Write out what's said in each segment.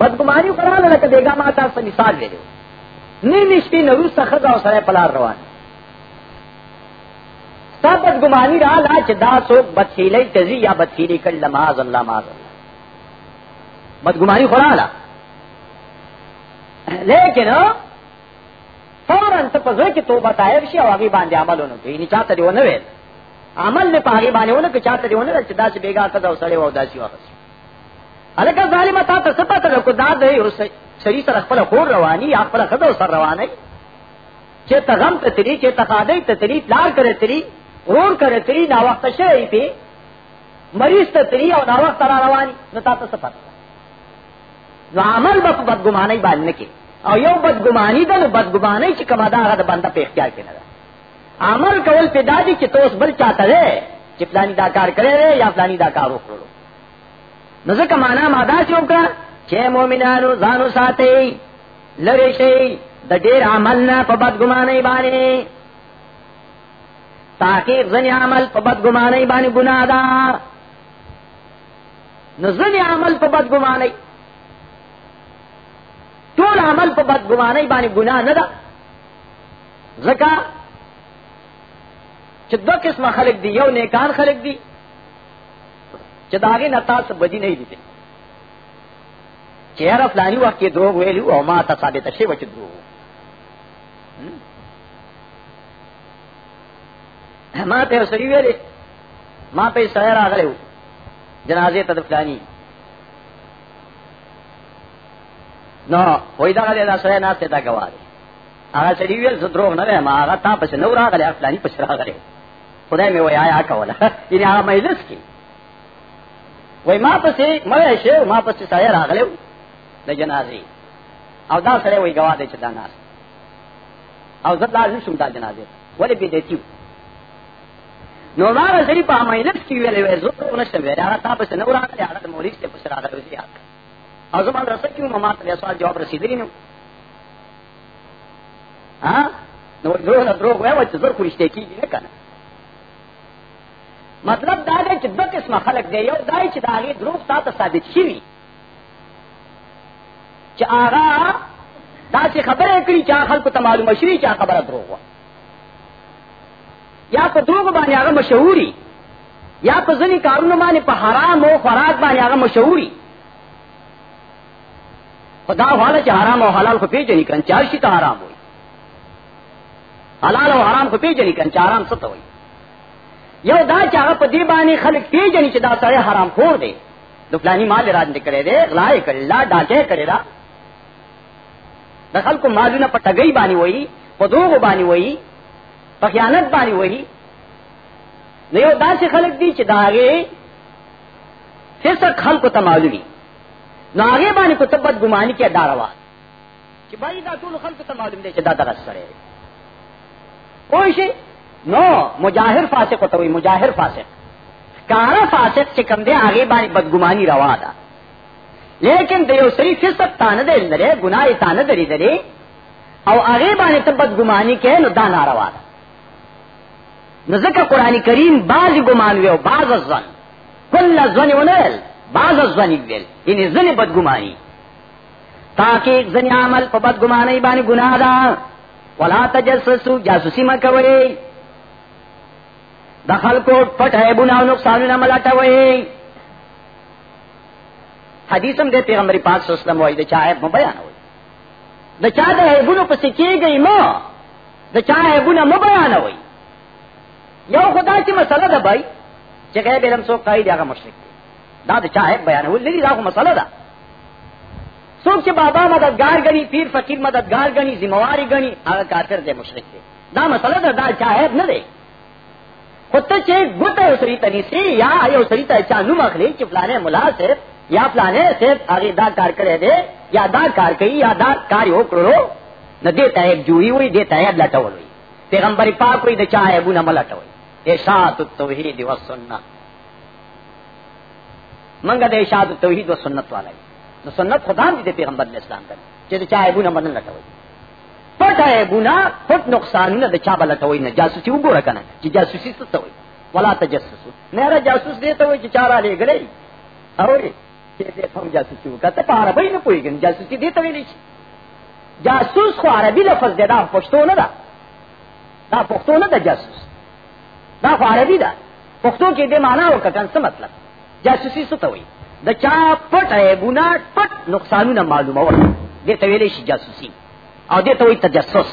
بدگمانی کرا قرآن لکه دیگا ما تاسو مثال ویلو نی نشتی نروس سخت او سره پلار روان۔ تا بدگمانی را لا چې دا څوک بدخیلی تزي یا بدخیلی کړل لماز الله ماز الله بدگمانی قرآن لیکن، فوراً ته په ځای کې توبه طائب شي او هغه باندې عملونه کوي نه چاته دی ونه ویل عمل نه پاغي باندې ونه کې چاته دی ونه چې دا چې بیګا کده او سړی و داسي الکه ظالم تا ته څه پته کو دا دی او سړي سره خپل خور رواني یا خپل خده سره رواني چې ته غم ته تری چې ته خاده ته تری پلار کرے تری ورور کرے تری نا وخت شي پی مریض ته تری او نا وخت را رواني. نو تا ته څه پته نو عمل به بدګماني باندې کې او یو بدګمانی ده، نو بدګمانی چې کما ده، هغه د بنده په اختیار کې نه عمل کول پیدا دي چې توس بل چاته ده چې فلانی دا کار کړی یا فلانی دا کار وکړو نو ځکه معنا ماده چې وکړه چې مؤمنانو ځانو ساتي لری شي د ډیر عمل نه په بدګمانی عمل په بدګمانی باندې ګناه ده. نو ځنی عمل په بدګمانی ټول عمل په بدګمانۍ باندې ګناه نه ده. ځکه چې دوه قسمه خلق دي، یو نیکان خلق دي چې داغه نتا څه بدی نه دي چهره فلانی وخت کې دروغ ویلو او ما ته ثابت شي و چې دروغ ما ته سړي ویلې ما پہ په سړی راغلی جنازه ته فلانی نو وای دا غلی دا سره نه ته دا گواړي هغه سړي ویل زه دروغ نه ما هغه تا پس نو راغلی افلانی پس راغلی خدای مې وای آیا کوله یعنی هغه مجلس کې وای ما پسې مې شه ما پسې سایه راغلی د جنازې او دا سره وای گوا دې چې دا ناس. او زه لازم شوم دا جنازې ولې به دې نو ما سړي په مجلس کې ویلې وای زه نشم ویل هغه تا پس نو راغلی هغه د مولوی څخه پس راغلی او زمان رسه کیوں مما ته سوال جواب رسیدلی نو. ها نو دروغ نه دروغ وایو چې زر خو رښتیا کیږي نه کنه مطلب دا دی چې دوه قسمه خلق دی. یو دا چې دا هغه دروغ تاسو ثابت شي چې هغه دا چې خبره کړی چې خلکو ته معلومه شي چې خبره دروغ و یا په دروغ باندې هغه مشهوري. یا په ځنی کارونه باندې په حرام او خوراک باندې هغه مشهوري. خدا والا چې حرام او حلال خو پیژني کړي چار شي ته حرام وي حلال او حرام خو پیژني کړي چې حرام څه ته وي یو دا چې هغه په دې باندې خلک پیژني چې دا سره حرام خور دی د فلانی مال راځ نه کړي دی غلا یې کړي لا ډاکه کړي دا۔ د خلکو مالونه په ټګي باندې وایي په دوغ باندې وایي په خیانت باندې وایي نو یو داسې خلک دي چې دا هغه فسق خلکو ته معلومي نو هغه باندې کو تبت ګماني کې داروا چې بای دا ټول خلق ته معلوم دي چې دا درس سره کوئی شي نو مجاهر فاسق ته وي مجاهر فاسق. کارا فاسق چې کوم دی هغه باندې بدګماني روا ده لیکن د یو سری فسق تانه دی لري ګناه تانه دی لري او هغه باندې ته بدګماني کې نو دا ناروا ده نو ځکه قران کریم بعض ګمان وي او بعض ځن کله ځن ونل بعض ویل. یعنی زنی بدگمانی. تاکہ زنی عمل پا بدگمانی بانی گناہ دا. ولا تجسسو، جاسوسی مکوئی دخل کو پٹ ہے، بنا نقصان نہ ملاٹوئی حدیث ہم دے، پیغمبر پاک صلی اللہ علیہ وسلم وئی د چاہے مو بیان ہوئی۔ د چا د ہیبونو پس کی گئی مو؟ د چا ہیبونو مو بیان ہوئی۔ یو خدا کی مسئلہ دا بھائی جگہ بیرم سو قائد یا مشرک دے۔ دا د چا حق بیان ول لري دا خو مسله ده څوک چې بابا مددگار غني پیر فقیر مددگار غني ذمہواری غني هغه کافر دی مشرک دی دا مسله ده دا چا حق نه دی خود ته چې ګوته سری تنيسي یا یو سری ته چا نو مخلي چې فلانه ملا صاحب یا فلانه صاحب هغه دا کار کړی دی یا دا کار کوي یا دا کار یو کړو نه دې ته یک جوړي وي دې ته یک لټول وي پیغمبر پاک وي د چا عیبونه ملټوي ارشاد التوحید والسنه منگا دے اشاد توحید و سنت والا تو سنت خدا بھی پیغمبر اسلام کر چاہے چاہے بونا مدن لٹوئی پٹ ہے بونا پٹ نقصان نہ دے چابا لٹوئی نہ جاسوسی وہ گورا کنا جی جاسوسی ست ہوئی ولا تجسس میرا جاسوس دے تو ہوئی چارا لے گلے اور جاسوسی کہتے پا عربی نہ پوئی گن جاسوسی دے تو نہیں جاسوس کو عربی لفظ دے دا پشتو نہ دا دا پختو نہ دا جاسوس. دا عربی دا پختو کی دے مانا ہو کٹن سے مطلب؟ جاسوسی سو تو دا چا پٹ ہے بنا پٹ نقصانو نہ معلوم ہو دے تو شی جاسوسی او دے تو تجسس.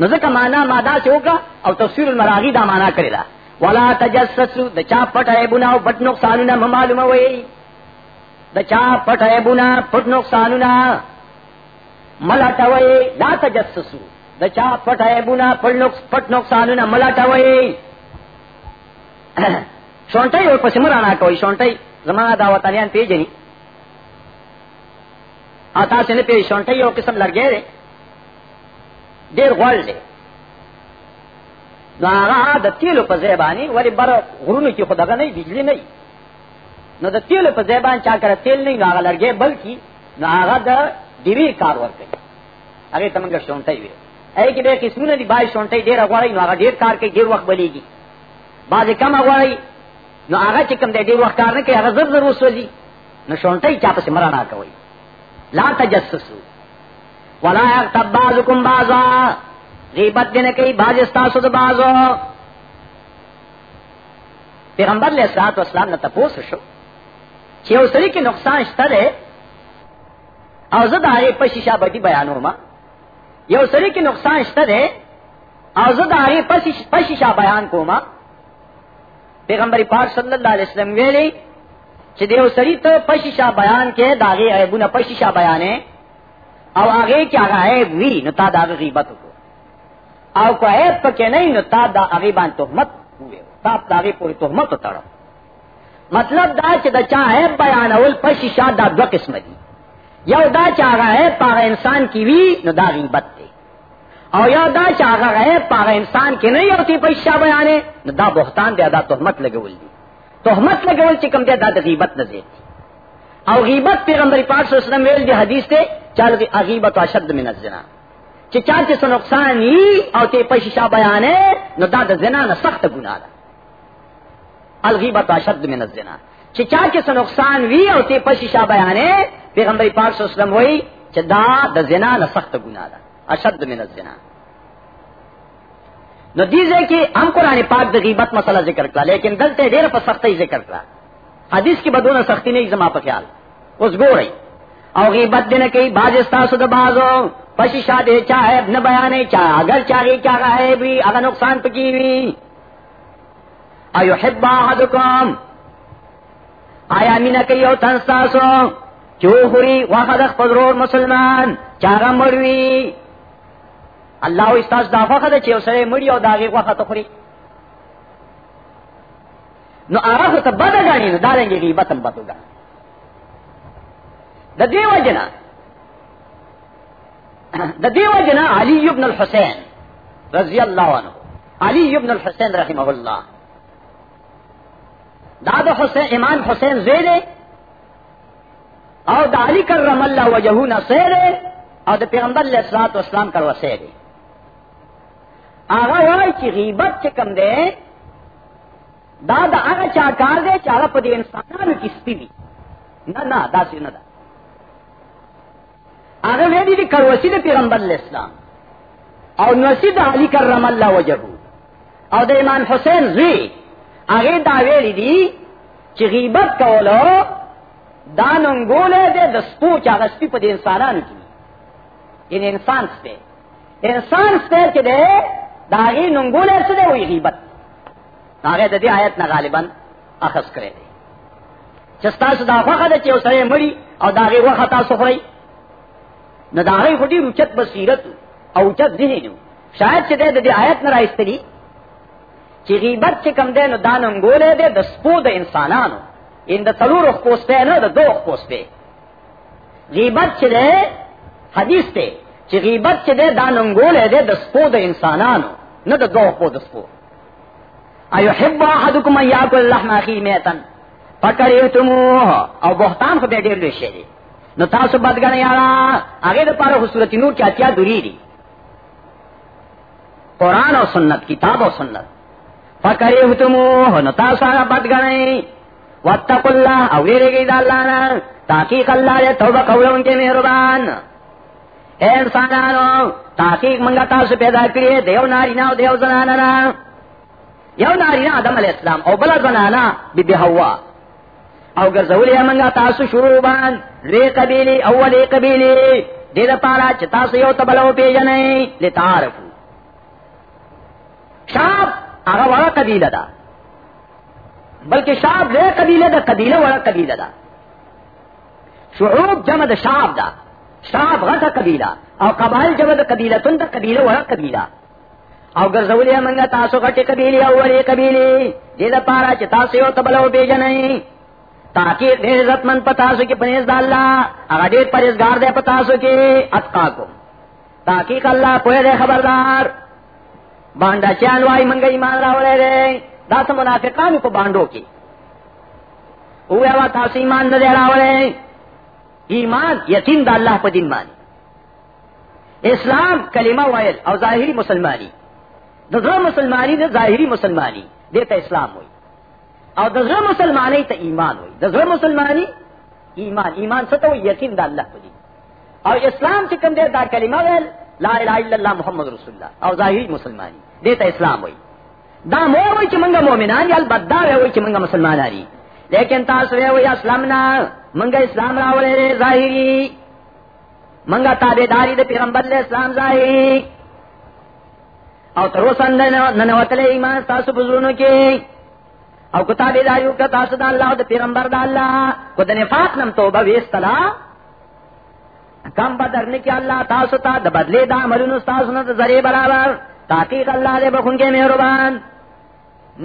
نظر کا مانا مادا سے ہوگا او تفسیر المراغی دا مانا کرے دا ولا تجسس دا چا پٹ ہے بنا پٹ نقصانو نہ معلوم ہوئی دا چا پٹ ہے بنا پٹ نقصانو نہ ملٹوي لا تجسسو دا چا پټ ہے بنا پټ نقص پټ نقصان نه ملټوي شونټي او پس مرانا کوي شونټي زما دا وطنيان پیجني اتا څنګه پی شونټي یو قسم لګي دي ډیر غوړ دي نو هغه د تیلو په زیبانی ولی بر غرونو کې خدای نه بجلی نه نو د تیلو په زیبان چا کړه تیل نه هغه لګي بلکې نو هغه د دیوی کار ورکړي هغه تمنګ شونټي وي اې کې به قسمونه دي بای شونټي ډیر غواړي نو هغه ډیر کار کوي، ډیر وخت بلیږي. بعضی کم غواړي نو هغه چې کوم ډیر وخت کار نه کوي زر زر وسوځي. نو شونټي چا په سمرا نه کوي. لا تجسسو. ولا یغتب بعضکم بعضا. غیبت دې نه کوي باز استاسو د بازو. پیغمبر علیہ الصلوۃ والسلام نه تاسو شو. چې اوسري کې نقصان شته او زه دا یې په شیشه باندې بیانوم یو سړي کې نقصان شته ده او زه دا یې په شیشه بیان کوم پیغمبر پاک صلی الله علیه وسلم ویلي چې دیو سړي ته په شیشه بیان کې داغه عیبونه په شیشه بیانې او هغه کې هغه وی، نو تا دا غیبت وکړه او کو عیب پکې نه نو تا دا هغه باندې تهمت وې تا دا هغه پوری تهمت وتاړه مطلب دا چې دا چا عیب بیانول په شیشه دا دوه قسم دي یو دا چاغه ہے پاغه انسان کی وی، نو دا غیبت دی او یو دا چاغه ہے پاغه انسان کی نه یو تی پیسہ بیانے، نو دا بہتان دی دا تهمت لګول دی۔ تهمت لګول چې کوم دی دا د غیبت نه دی۔ او غیبت پیغمبر پاک صلی الله علیه وسلم ویل دی حدیث ته چال غیبت اشد من الزنا. چې چا چې نقصان یي او ته پیسہ بیانے، نو دا د زنا نه سخت ګناه ده الغیبت و اشد من الزنا. چې چا چې نقصان وی او ته پیسہ بیانے، پیغمبر پاک صلی اللہ علیہ وسلم وہی چې دا د زنا نه سخت ګناه ده اشد من الزنا. نو دې ځکه هم قران پاک د غیبت مسله ذکر کړه لیکن دلته ډېر په سختۍ ذکر کړه حدیث کې بدونه سختی نه زما په خیال. اوس ګورئ او غیبت دنه کوي باز استاسو د بازو، پشی شاده چا ہے نه بیانې چا، اگر چاغي کیا ہے بھی، اگر نقصان پکی وی ایو حب احدکم۔ آیا مینا کوي او تنساسو چوخری واخد خپل مسلمان چاغه مړوي الله استاد دا واخد چې اوسره مړی او داغه واخد خوري نو هغه ته بد غاڼي نو دالنګي غیبت هم بتوګا د دیو جنا د دیو جنا علی ابن الحسین، رضی الله عنه علی ابن الحسین رحمه الله دا د حسین، امام حسین زیده او د علی کرم الله وجهو نصیر او د پیغمبر علیہ الصلوۃ والسلام کر وسیر هغه وای چې غیبت چې کم ده دا د هغه چا کار دی چې هغه په دې انسانانو کې سپیوي نه نه دا څه نه ده هغه ویلي دي کروسی د پیغمبر اسلام او نسی د علی کرم الله وجهو او د امام حسین زوی۔ هغه دا ویلي دي چې غیبت کولو دا ننګولې ده د سپو چې هغه سپي په دې انسانانو ان یعنی انسان سپي انسان سپي چې ده دا غي ننګولې څه ده وی غیبت۔ هغه د دې آیت نه غالبا اخذ کړی دی چې تاسو دا خوخه ده چې اوسره مړی او دا غي وخه تاسو خوري نو دا غي خټي رچت بصیرت او چت ذهن شاید چې د دې آیت نه راځتلی چې غیبت چې کم ده نو دا ننګولې ده د سپو د انسانانو. ان د تلور خپوس په نه د دوه خپوس په غیبت چې ده حدیث ته چې غیبت چې ده دا ننګول ده د سپو د انسانانو. نه د دوه خپو د سپو. ايو حب احدکم یاکل لحم اخی میتن. فکریتموه او بهتان خو به ډیر لوي شي نو تاسو بدګنه یارا هغه د پاره صورت نور چا چا دوری دي. قران او سنت، کتاب او سنت. فکریتموه نو تاسو هغه بدګنه واتقوا الله او ویریږي د الله نه. تحقیق اللہ دے توبہ قول ان کے مہربان اے انسانانو، تحقیق منگا تاسو پیدا کریے دیو نارینا و دیو زناننا یو نارینا آدم علیہ السلام او بلا زنانا بی بی حوا. او گرزولی منگا تاسو شروع بان ری قبیلی اولی قبیلی دید پارا چه تاسو یو تبلو پی جنئی لتعارفو. شاب آغا وڑا قبیل دا بلکہ شاب ری قبیل دا قبیل وڑا قبیل دا شعوب جمع دا شاب دا شاب غټه قبیله. او قبایل جمع دا قبیله تن دا قبیله وړه قبیله. او ګرځولې منګه تاسو غټه قبیله او وړه قبیله دې دا پارا چې تاسو یو تبلو پیژنئ تاکہ دې عزت من پتا سو کې پنيز د الله هغه دې پرهیزګار دې پتا سو کې اتقاکو تاکہ الله خبردار باندې چان وای منګه ایمان راوړې دې دا سم منافقانو په باندې کې او هغه تاسو ایمان نه راوړې ایمان یتیم دا اللہ پا دین مانی۔ اسلام کلمہ وائل او ظاہری مسلمانی۔ دزر مسلمانی دا ظاہری مسلمانی، دیتا اسلام ہوئی۔ او دزر مسلمانی تا ایمان ہوئی دزر مسلمانی ایمان. ایمان ستا ہوئی یتیم دا اللہ پا دین. او اسلام چکم دے دا کلمہ وائل لا الہ الا اللہ محمد رسول اللہ او ظاہری مسلمانی دیتا اسلام ہوئی دا مو ہوئی چی منگا مومنانی البدار ہوئی چی منگا مسلمانانی لیکن تاسو ہوئی اسلامنا منگا اسلام راولے دے ظاہری منگا تابے داری دے پیغمبر لے اسلام ظاہری او تروسن ننوتلے ایمان تاسو بزرونو کی او کتابے داریو کا تاسو دا اللہ دے پیغمبر دا اللہ کو دا نفاق نم توبہ ویستلا۔ کم بدر نکی اللہ تاسو تا دا بدلے دا عملونو تاسو نا دا ذریع برابر تاقیق اللہ دے بخون کے مہربان۔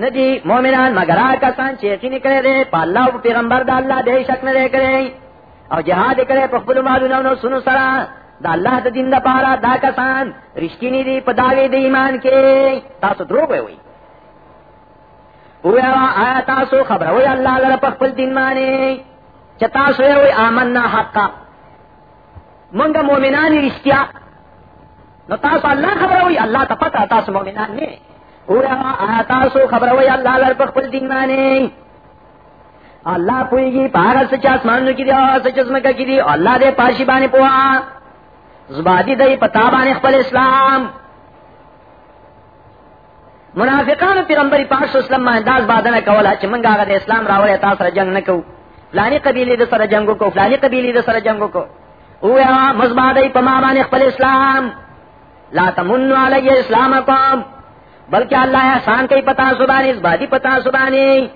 ندی مومنان مگر کسان چیخی نکلے دے، پا اللہ و پیغمبر دا اللہ دے شک نہ دے کرے۔ او جہاد کرے پا خبلو معلوم نو سنو سرا۔ دا اللہ دا دین دا پارا دا کسان رشکی نی دی پا داوی دی ایمان کے، تاسو درو بے ہوئی۔ آیا تاسو خبر ہوئی اللہ لرا پا خبل دین مانے چا تاسو ہوئی آمنا حقا. منگا مومنانی رشتیا. نو تاسو اللہ خبر ہوئی اللہ تا پتا تاسو مومنان نے تاسو خبر ہوئی اللہ لر پخپل دین مانے اللہ پوئی گی پارا سچ آسمان کی دی سچ اسمکا کی دی، اللہ دے پاشی بانے پوا. زبادی دئی پتا بانے خپل اسلام. منافقان پیغمبر پاک صلی اللہ علیہ وسلم انداز بادنه کوله چې منګه هغه د اسلام راوړی تاسو سره جنگ نکو فلانی قبیله د سره جنگ کو، فلانی قبیله د سره جنگ کو۔ او یا مزبادی پما باندې خپل اسلام۔ لا تمنوا علی اسلامکم۔ بلکہ اللہ احسان کئی پتا سبانی اس بادی پتا سبانی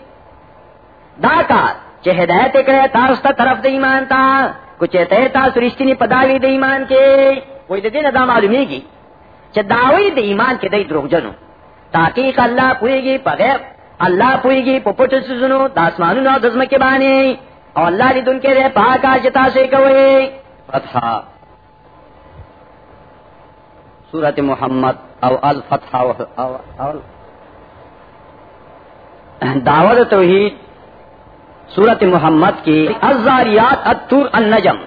دا کار چہ ہدایت کرے تاستا طرف دے ایمان تا۔ کچھ تے تا سرشتنی پداوی دے ایمان کے۔ کوئی دے نہ دا معلومی گی۔ چہ داوی دے ایمان کے دے دروغ جنو تاکہ اللہ پوئے گی پغیر اللہ پوئے گی پپٹ سنو داسمانو نو دزم کے بانے اور اللہ دی دن کے دے پاکا جتا سے کوئے۔ فتحہ۔ سورت محمد او الفتح او, او, او دعوت توحید سورت محمد کی الزاریات التور النجم۔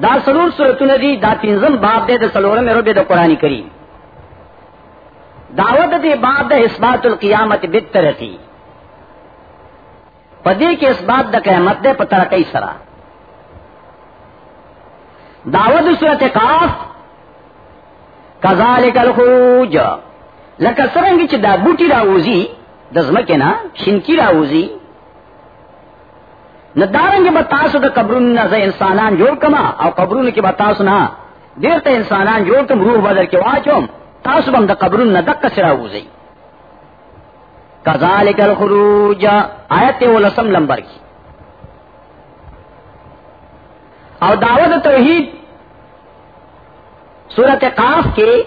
دا سلور سورت ندی دا تینزم باب دے دا سلور میں ربے دا قرآن کریم. دعوت دے باب دا اثبات القیامت بتر تھی پدے کے اس بات دا قیامت دے پتر کئی سرا دعوت صورت کاف کذالک الخروج. لکه څنګه چې دا بوټي راوځي د زمکه نه شینکی راوځي ندارنګ به تاسو د قبرونو نه انسانان جوړ کما، او قبرونو کې به تاسو نه ډیر ته انسانان جوړ کم، روح بدل کې واچوم، تاسو هم د قبرونو نه دک سره راوځي کذالک الخروج، آیت ولسم نمبر کی۔ اور دعوت توحید، سورت قاف کے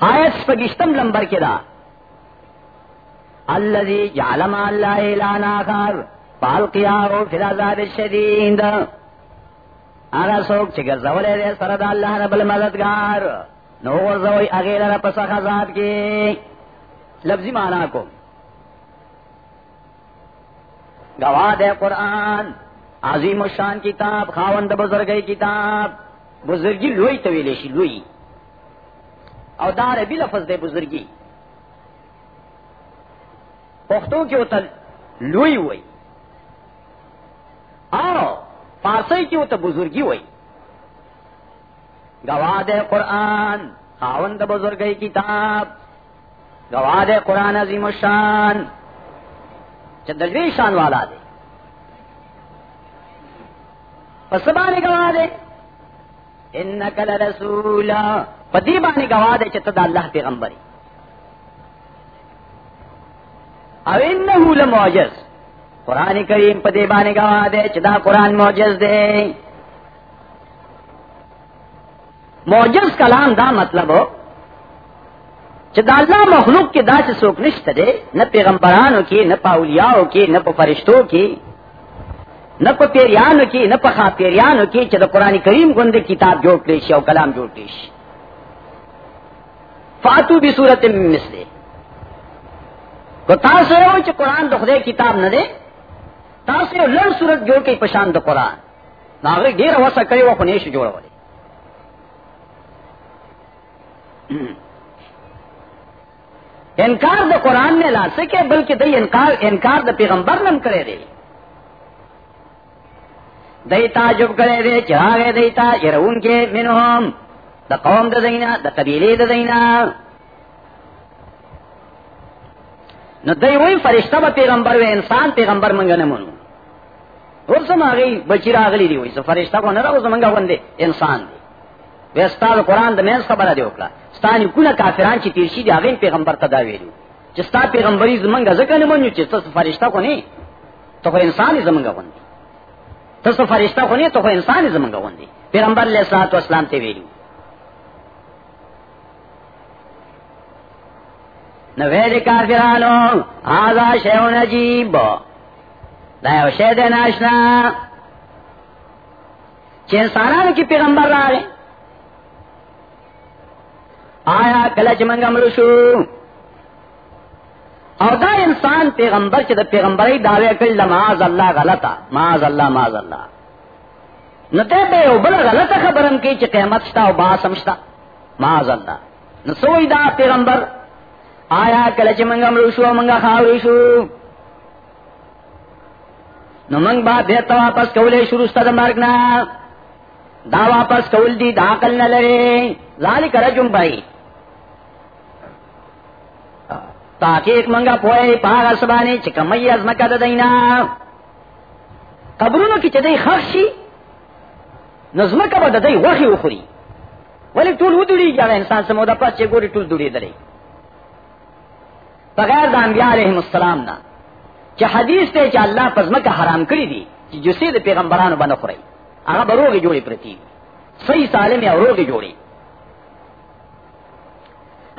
آیت پگشتم نمبر کے دا۔ الذي جعل مع الله الانا آخر فالقياه في العذاب الشديد اغا سوک چې ګرځولې دې سره د الله رب المددگار. نو ورځوي هغه لره پس عذاب کې لفظي معنا کو. گواه دے قرآن. عظیم الشان کتاب، خاوند بزرگی کتاب. بزرگی لوی تویلے شی لوی او دار بی لفظ دے بزرگی. پختوں کی اتل لوئی ہوئی؟ پارسی کی وہ تو بزرگی ہوئی؟ گواد قرآن، خاوند بزرگ کتاب گواد قرآن عظیم الشان چدلوی شان والا دے۔ پسبانی گوا دے؟ ان کل رسول پتی بانی گوا دے چتد اللہ پیغمبری۔ او انہو لمعجز۔ قرآن کریم پتی بانی گوا دے چدا قرآن معجز دے۔ معجز کلام دا مطلب ہو چدا اللہ مخلوق کے دا سے سوک نشت دے، نہ پیغمبرانوں کی، نہ پاولیاؤں کی، نہ فرشتوں کی، نہ پا پیریانو کی، نہ پا پیریانو کی چدا قرآن کریم گند کتاب جوڑ پیش او کلام جوڑ پیش فاتو بھی صورت مثلے۔ کو تاسو ہو چ قرآن دو خدے کتاب نہ دے۔ تاسو لڑ صورت جوڑ کے پشان دو قرآن. ناغی دیر وسا کرے وہ خنیش جوڑ والے انکار دا قرآن نے لا سکے بلکہ دئی انکار انکار دا پیغمبر نم کرے دے دیتا جب کرے دے چرا گئے دیتا یرون کے منہم دا قوم دا دینا دا قبیلے دا دینا نو دی وہی فرشتہ با پیغمبر وے انسان پیغمبر منگا نمونو اور سم آگئی بچی راغلی دی وہی سو فرشتہ کو نرا اس منگا وندے انسان دی. وی استاد قرآن دا مینس خبر دے اکلا ستانی کنا کافران چی تیرشی دی آگین پیغمبر تا دا ویلو چی ستا پیغمبری زمنگا زکا نمونو چی ستا فرشتہ کو نہیں تو خو انسانی زمنگا وندی تو فرشتہ کو نہیں تو خو انسانی زمنگا وندی پیغمبر علیہ السلام تو اسلام تے ویلو نوید کافرانو آزا شیون عجیب دا یو شید ناشنا چی انسانانو کی پیغمبر را رہے آیا کلچ منگا ملوشو او دا انسان پیغمبر چی دا پیغمبری دعوی کل معاذ اللہ غلطا معاذ اللہ معاذ اللہ نتے بے او بلا غلطا خبرم کی چی قیمت شتا او باسم شتا معاذ اللہ نسوئی دا پیغمبر آیا کلچ منگا مروشو منگا خاوریشو. نو منگ با بیتا واپس کولے شروع ستا دا مرگنا دا واپس کول دی، دا عقل نلرے ذالک رجم بائی تاکہ ایک منگا پوئے، پاگا سبانے چکمی از مکہ دا دینا. قبرونو کی چدئی خخشی نظمکہ با دا دی وخی اخوری. ولی طول وہ دوڑی جاگا انسان سمودا پس چے گوری طول دوڑی دلے بغیر دا انبیاء علیہم السلام نا. چا حدیث تے چا اللہ پزمکہ حرام کری دی چی جسی دا پیغمبرانو بنا خوری آغا بروگی جوڑی پرتی. صحیح سالم یا روگی جوڑی.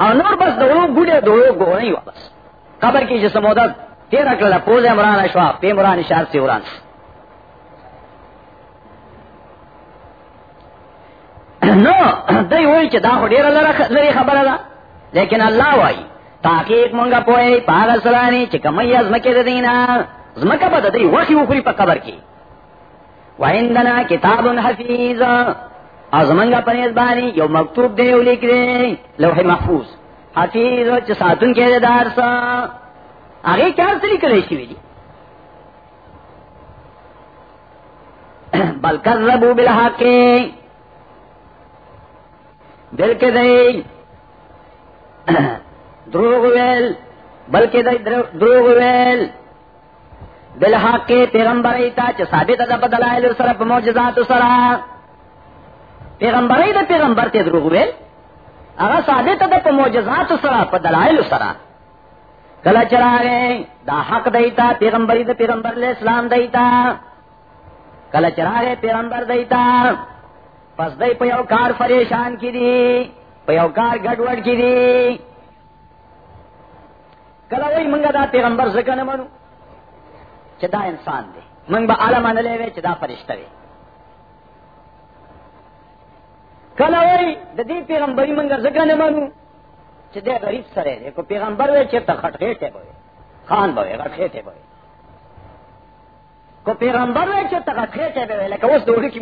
اور نور بس دو گوڑے دو گو نہیں واپس قبر کی جسم ادب تیرہ کلا پوز مران اشوا پے مران اشار سے اران نو، دای وای چې دا خو ډیره لري خبره ده. لیکن الله وای تحقیق مونږه پوهې پاغل سلانی چې کمې ازمکه ده دینا زمکه به د دې وحي وخوري په قبر کې وعندنا کتاب حفیظ ازمنگا پنیز بانی یو مکتوب دے اولی کرے لوح محفوظ۔ حفیظ چ ساتون کے دے دار سا۔ آگے کیا سلی کرے شوی دی جی؟ بل کذبو بالحق۔ دل کے دے۔ دروغ ویل، بلکہ دروغ ویل۔ بالحق پیغمبر ایتا چ ثابت ده بدلائل سره په معجزات سره پیغمبر ای د پیغمبر ته دروغ ویل هغه ثابت ده په معجزات سره په دلایل سره کله چراغه دا حق دیتا پیغمبر د پیغمبر له اسلام دیتا کله چراغه پیغمبر دیتا پس دای په یو کار پریشان کړي په یو کار ګډوډ کړي کله وای منګه دا پیغمبر ځکه نه منو چې دا انسان دی. منګ به عالم نه لوي چې دا فرشته دی کله وای د دې پیغمبري منګ ځکه نه مانو چې غریب سره دی. کو پیغمبر وای چې ته خټخېټه وای خان به غټخېټه وای کو پیغمبر وای چې ته خټخېټه وای لکه اوس دوی کې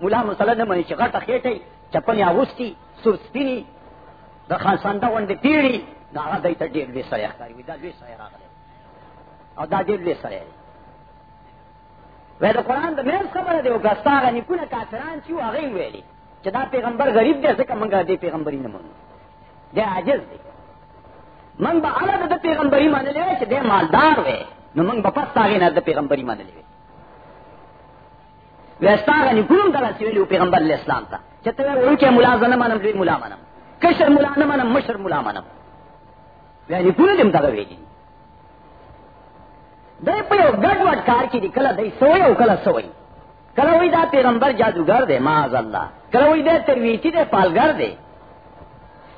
مولا مسله نه مانی چې غټخېټه چپنی اغوستي، سور سپینی د خان سانده وندې پیړي دا هغه دای ته سره ښکاری دا سره راغله او دا سره دا کافران دا پیغمبر غریب دی زکا منگا دی پیغمبری نمون دی عجز دی. من با علا دا پیغمبری مانلی وی چه مالدار وی. نو من با پس آغای نا دا پیغمبری مانلی وی وی استا آغا نکونم دا سیویلی پیغمبر الاسلام تا چه تو وی ملازم نمانم ملا منم کشر ملا مشر ملا منم. وی نکونم دیم دا ویلی دے پہ گڈ وڈ کار کی دی، کلا دے سوئی او کلا سوئی کلا وی دا پیغمبر جادوگر دے، معاذ اللہ۔ کلا وی دے ترویتی دے، پالگر دے۔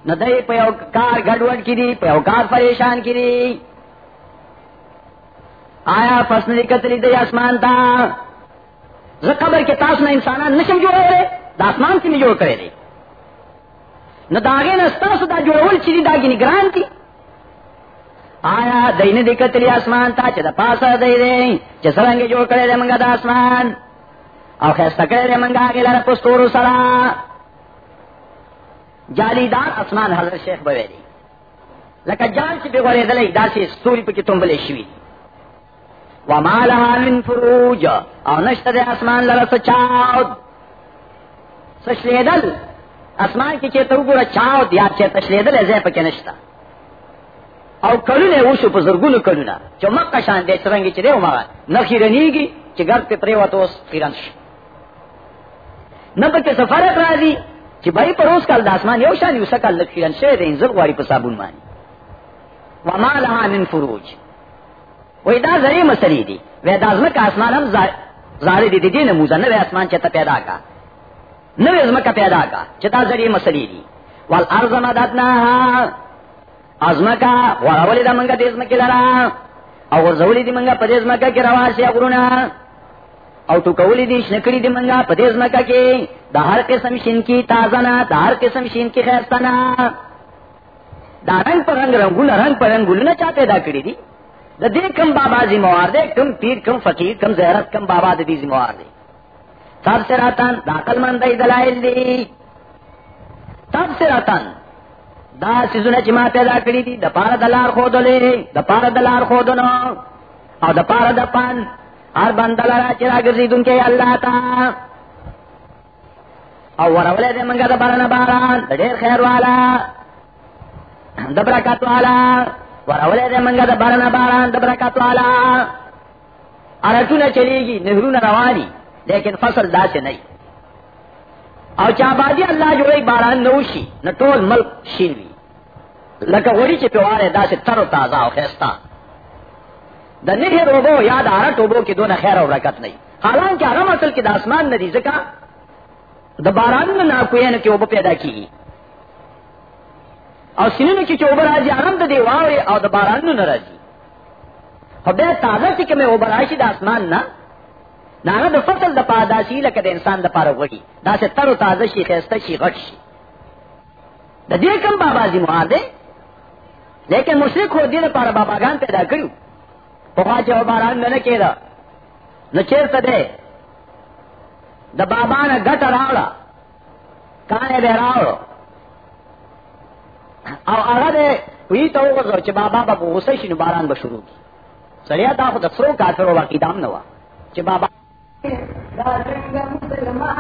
نہ دے پہ کار گڈ وڈ کی دی پہ کار پریشان کی دی۔ آیا فسن قتلی دے آسمان تا۔ ز قبر کے تاس نہ انسانان نشم جوڑے رہے دا آسمان کی نہیں جوڑ کرے دے۔ نہ داغے نہ ستاس دا جوڑول چیزی داگی نگران تھی آیا دین دکت لی آسمان تا چه دا پاسا دی دی چه سرنگی جو کرے دی منگا دا آسمان؟ او خیستا کرے دی منگا آگی لر پستورو سرا۔ جالی دار آسمان حضرت شیخ بویلی لکا جان چی پی بگوری دلی دا سی ستوری پکی تنبلی شوی وما لها من فروج، او نشت دی آسمان لر سچاود سشلیدل آسمان کی چیتا گورا چاود یا چیتا شلیدل ازای پکی نشتا۔ او کلونه وشو په زرګونو کلونه. چې مکه شان دې څنګه چې دی او ما نه خیرنیږي چې ګر ته پرې وته اوس خیرن شي. نه پکې سفر راځي چې بای پر اوس کال د اسمان یو شان یو سکل لک شه دې انځر غواړي په صابون باندې. وما لها من فروج. وې دا زری مسلې دي. وې دا ځمکه اسمان هم زاري دي دې نه موزه نه اسمان چې ته پیدا کا؟ نو ځمکه پیدا کا؟ چې دا زری مسلې دي. والارض مددناها. ازما کا وراولی دا منگا دیز مکی لرا. او غرزولی دی منگا پا دیز مکا کی رواسی اغرونا او تو کولی دی شنکڑی دی منگا پا دیز مکا کی دا ہر قسم شین کی تازنا دا ہر قسم شین کی خیرستانا دا رنگ پر رنگ رنگول رنگ پر رنگول نا چاہتے دا کری دی دا دے کم بابا زموار دے کم پیر، کم فقیر، کم زہرت کم بابا دی زموار دے تب سے راتن دا قل من دلائل دی. تب سے راتن دا سیزونه چې ما پیدا کړی دي، د پاره دلار خودلې د پاره دلار خودنو او د پاره د پان هر بندلارا چې راګرځیدونکې الله تا او ورولې دې منګه د باران باران، د ډېر خیر والا د برکات والا ورولې دې منګه د باران باران، د برکات والا ارټونه چلیږي، نهرونه رواني لیکن فصل داسې نه او چا بادی اللہ جوڑی باران نوشی، نہ ٹول ملک شینوی لکه وړي چې پیواره داسې تر او تازه او خستا د نه روبو یاد اره ټوبو کې دونه خیر او برکت نه حالانکه هغه اصل کې د اسمان نه دي ځکه د باران نه کوی نه کې پیدا کیږي او سینونو کې چې وب راځي آرام د دی او د باران نه راځي خو به تازه چې کومه وب راشي د اسمان نه نه د فصل د پاداشي لکه د انسان د پاره وږي. دا چې تر او تازه شي خسته شي، غټ شي. د دې کم بابا زی مواده لیکن مشرق ہو دین پارا بابا گان پیدا کرو پخوا چه باران نه کېدا نو چیرته ده د بابا نه ګټ راوړه کانه به راوړو او هغه ده وی ته وګورئ چې بابا به غوسه شي، نو باران به شروع کی سړیا تا خو د څرو کافرو واقع دام نه و چې بابا مسلمان